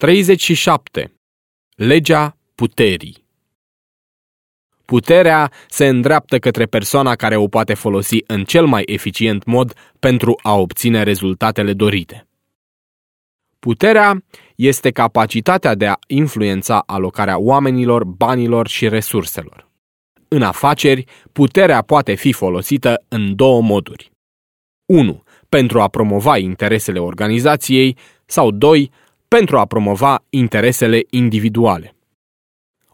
37. Legea puterii Puterea se îndreaptă către persoana care o poate folosi în cel mai eficient mod pentru a obține rezultatele dorite. Puterea este capacitatea de a influența alocarea oamenilor, banilor și resurselor. În afaceri, puterea poate fi folosită în două moduri. 1. Pentru a promova interesele organizației sau 2. Pentru a promova interesele individuale.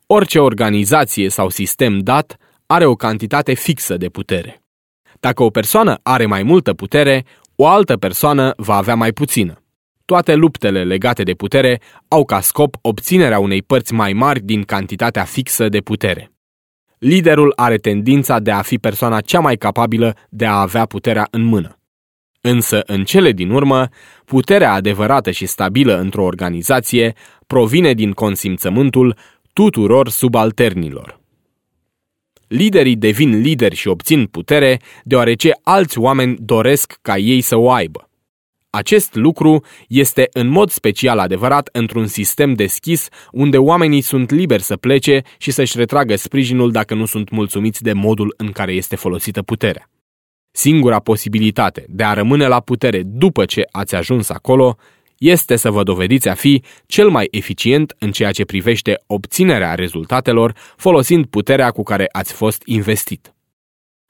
Orice organizație sau sistem dat are o cantitate fixă de putere. Dacă o persoană are mai multă putere, o altă persoană va avea mai puțină. Toate luptele legate de putere au ca scop obținerea unei părți mai mari din cantitatea fixă de putere. Liderul are tendința de a fi persoana cea mai capabilă de a avea puterea în mână. Însă, în cele din urmă, puterea adevărată și stabilă într-o organizație provine din consimțământul tuturor subalternilor. Liderii devin lideri și obțin putere deoarece alți oameni doresc ca ei să o aibă. Acest lucru este în mod special adevărat într-un sistem deschis unde oamenii sunt liberi să plece și să-și retragă sprijinul dacă nu sunt mulțumiți de modul în care este folosită puterea. Singura posibilitate de a rămâne la putere după ce ați ajuns acolo este să vă dovediți a fi cel mai eficient în ceea ce privește obținerea rezultatelor folosind puterea cu care ați fost investit.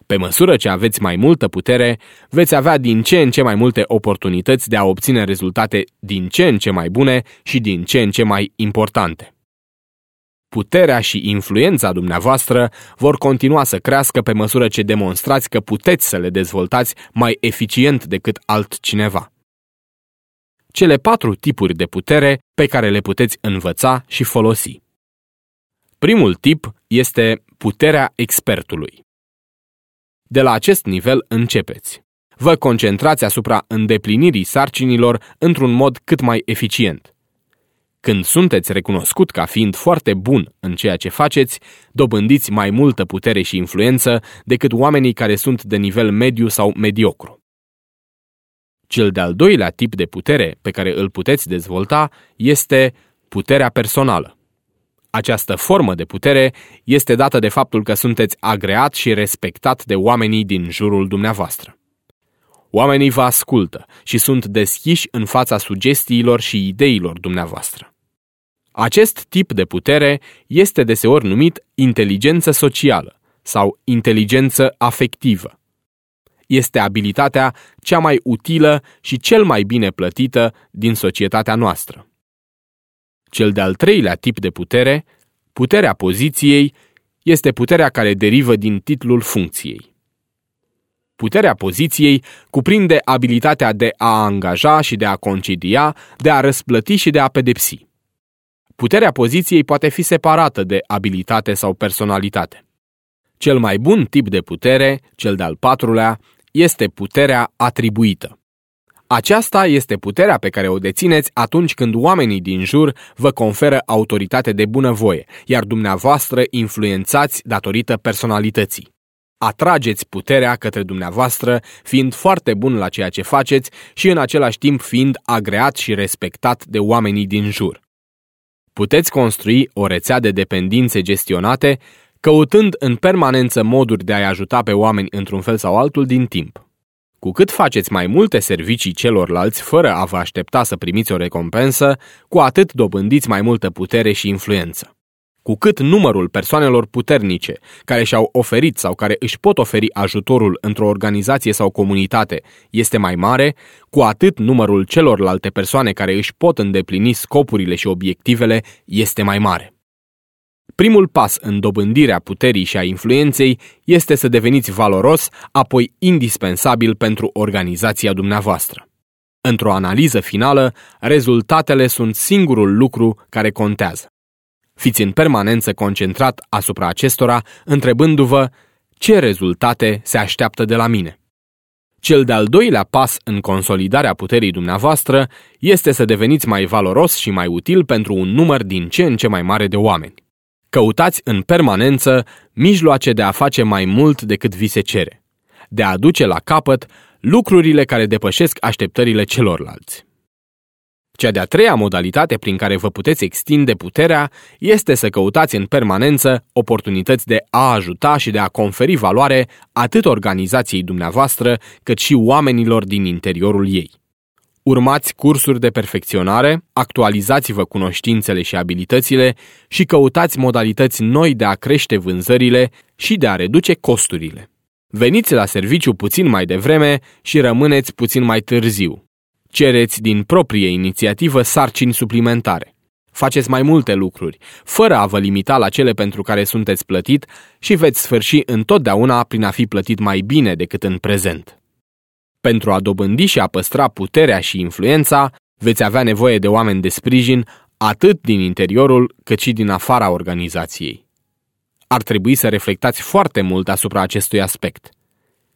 Pe măsură ce aveți mai multă putere, veți avea din ce în ce mai multe oportunități de a obține rezultate din ce în ce mai bune și din ce în ce mai importante. Puterea și influența dumneavoastră vor continua să crească pe măsură ce demonstrați că puteți să le dezvoltați mai eficient decât altcineva cele patru tipuri de putere pe care le puteți învăța și folosi. Primul tip este puterea expertului. De la acest nivel începeți. Vă concentrați asupra îndeplinirii sarcinilor într-un mod cât mai eficient. Când sunteți recunoscut ca fiind foarte bun în ceea ce faceți, dobândiți mai multă putere și influență decât oamenii care sunt de nivel mediu sau mediocru. Cel de-al doilea tip de putere pe care îl puteți dezvolta este puterea personală. Această formă de putere este dată de faptul că sunteți agreat și respectat de oamenii din jurul dumneavoastră. Oamenii vă ascultă și sunt deschiși în fața sugestiilor și ideilor dumneavoastră. Acest tip de putere este deseori numit inteligență socială sau inteligență afectivă este abilitatea cea mai utilă și cel mai bine plătită din societatea noastră. Cel de-al treilea tip de putere, puterea poziției, este puterea care derivă din titlul funcției. Puterea poziției cuprinde abilitatea de a angaja și de a concedia, de a răsplăti și de a pedepsi. Puterea poziției poate fi separată de abilitate sau personalitate. Cel mai bun tip de putere, cel de-al patrulea, este puterea atribuită. Aceasta este puterea pe care o dețineți atunci când oamenii din jur vă conferă autoritate de bunăvoie, iar dumneavoastră influențați datorită personalității. Atrageți puterea către dumneavoastră, fiind foarte bun la ceea ce faceți și în același timp fiind agreat și respectat de oamenii din jur. Puteți construi o rețea de dependințe gestionate căutând în permanență moduri de a-i ajuta pe oameni într-un fel sau altul din timp. Cu cât faceți mai multe servicii celorlalți fără a vă aștepta să primiți o recompensă, cu atât dobândiți mai multă putere și influență. Cu cât numărul persoanelor puternice care și-au oferit sau care își pot oferi ajutorul într-o organizație sau comunitate este mai mare, cu atât numărul celorlalte persoane care își pot îndeplini scopurile și obiectivele este mai mare. Primul pas în dobândirea puterii și a influenței este să deveniți valoros, apoi indispensabil pentru organizația dumneavoastră. Într-o analiză finală, rezultatele sunt singurul lucru care contează. Fiți în permanență concentrat asupra acestora, întrebându-vă ce rezultate se așteaptă de la mine. Cel de-al doilea pas în consolidarea puterii dumneavoastră este să deveniți mai valoros și mai util pentru un număr din ce în ce mai mare de oameni. Căutați în permanență mijloace de a face mai mult decât vi se cere, de a aduce la capăt lucrurile care depășesc așteptările celorlalți. Cea de-a treia modalitate prin care vă puteți extinde puterea este să căutați în permanență oportunități de a ajuta și de a conferi valoare atât organizației dumneavoastră, cât și oamenilor din interiorul ei. Urmați cursuri de perfecționare, actualizați-vă cunoștințele și abilitățile și căutați modalități noi de a crește vânzările și de a reduce costurile. Veniți la serviciu puțin mai devreme și rămâneți puțin mai târziu. Cereți din proprie inițiativă sarcini suplimentare. Faceți mai multe lucruri, fără a vă limita la cele pentru care sunteți plătit și veți sfârși întotdeauna prin a fi plătit mai bine decât în prezent. Pentru a dobândi și a păstra puterea și influența, veți avea nevoie de oameni de sprijin atât din interiorul cât și din afara organizației. Ar trebui să reflectați foarte mult asupra acestui aspect.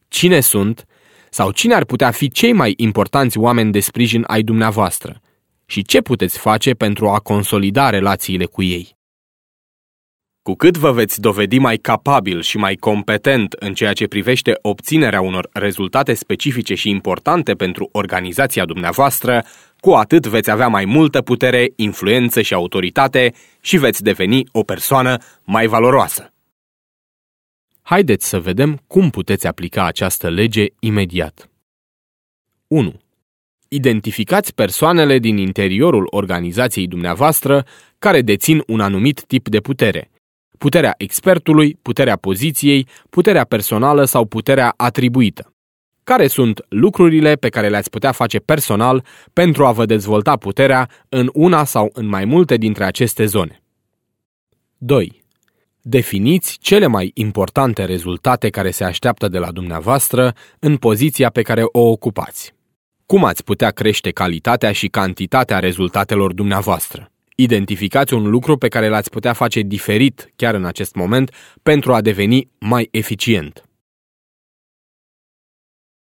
Cine sunt sau cine ar putea fi cei mai importanți oameni de sprijin ai dumneavoastră și ce puteți face pentru a consolida relațiile cu ei. Cu cât vă veți dovedi mai capabil și mai competent în ceea ce privește obținerea unor rezultate specifice și importante pentru organizația dumneavoastră, cu atât veți avea mai multă putere, influență și autoritate și veți deveni o persoană mai valoroasă. Haideți să vedem cum puteți aplica această lege imediat. 1. Identificați persoanele din interiorul organizației dumneavoastră care dețin un anumit tip de putere. Puterea expertului, puterea poziției, puterea personală sau puterea atribuită. Care sunt lucrurile pe care le-ați putea face personal pentru a vă dezvolta puterea în una sau în mai multe dintre aceste zone? 2. Definiți cele mai importante rezultate care se așteaptă de la dumneavoastră în poziția pe care o ocupați. Cum ați putea crește calitatea și cantitatea rezultatelor dumneavoastră? Identificați un lucru pe care l-ați putea face diferit chiar în acest moment pentru a deveni mai eficient.